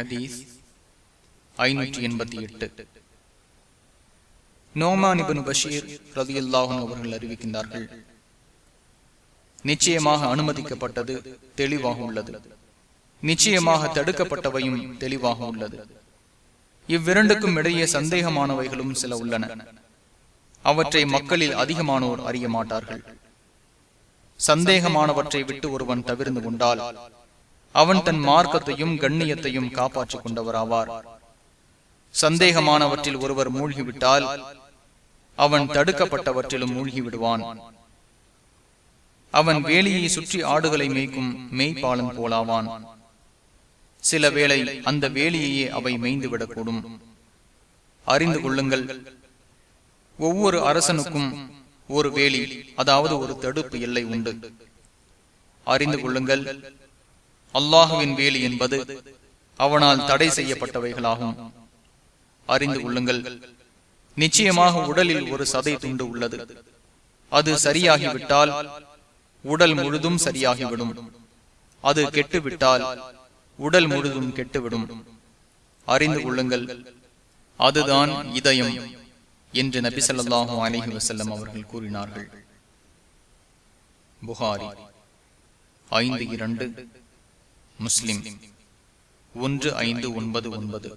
ஹதீஸ் ஐநூற்றி எண்பத்தி எட்டு. நோமானிபன் பஷீர் ரதியுல்லாஹும் அவர்கள் அறிவிக்கின்றார்கள் நிச்சயமாக அனுமதிக்கப்பட்டது தெளிவாக உள்ளது. நிச்சயமாக தடுக்கப்பட்டவையும் தெளிவாக உள்ளது. இவ்விரண்டுக்கும் இடையே சந்தேகமானவைகளும் சில உள்ளன. அவற்றை மக்களில் அதிகமானோர் அறிய மாட்டார்கள். சந்தேகமானவற்றை விட்டு ஒருவன் தவிர்ந்து கொண்டால் அவன் தன் மார்க்கத்தையும் கண்ணியத்தையும் காப்பாற்றிக் கொண்டவராவார் சந்தேகமானவற்றில் ஒருவர் மூழ்கிவிட்டால் அவன் தடுக்கப்பட்டவற்றிலும் மூழ்கிவிடுவான். அவன் வேலியை சுற்றி ஆடுகளை மேய்க்கும் மெய்ப்பாளன் போலாவான். சில வேளை அந்த வேலியையே அவை மேய்ந்துவிடக்கூடும். அறிந்து கொள்ளுங்கள் ஒவ்வொரு அரசனுக்கும் ஒரு வேலி அதாவது ஒரு தடுப்பு எல்லை உண்டு. அறிந்து கொள்ளுங்கள் அல்லாஹுவின் வேலி என்பது அவனால் தடை செய்யப்பட்டவைகளாகும். அறிந்து கொள்ளுங்கள். நிச்சயமாக உடலில் ஒரு சதை துண்டு உள்ளது. அது சரியாகிவிட்டால் உடல் முழுதும் சரியாகிவிடும். அது கெட்டுவிட்டால் உடல் முழுதும் கெட்டுவிடும். அறிந்து கொள்ளுங்கள். அதுதான் இதயம் என்று நபி சொல்லாஹு அலஹி வசல்லம் அவர்கள் கூறினார்கள். புகாரி ஐந்து இரண்டு. முஸ்லிம். ஒன்று ஐந்து ஒன்பது ஒன்பது.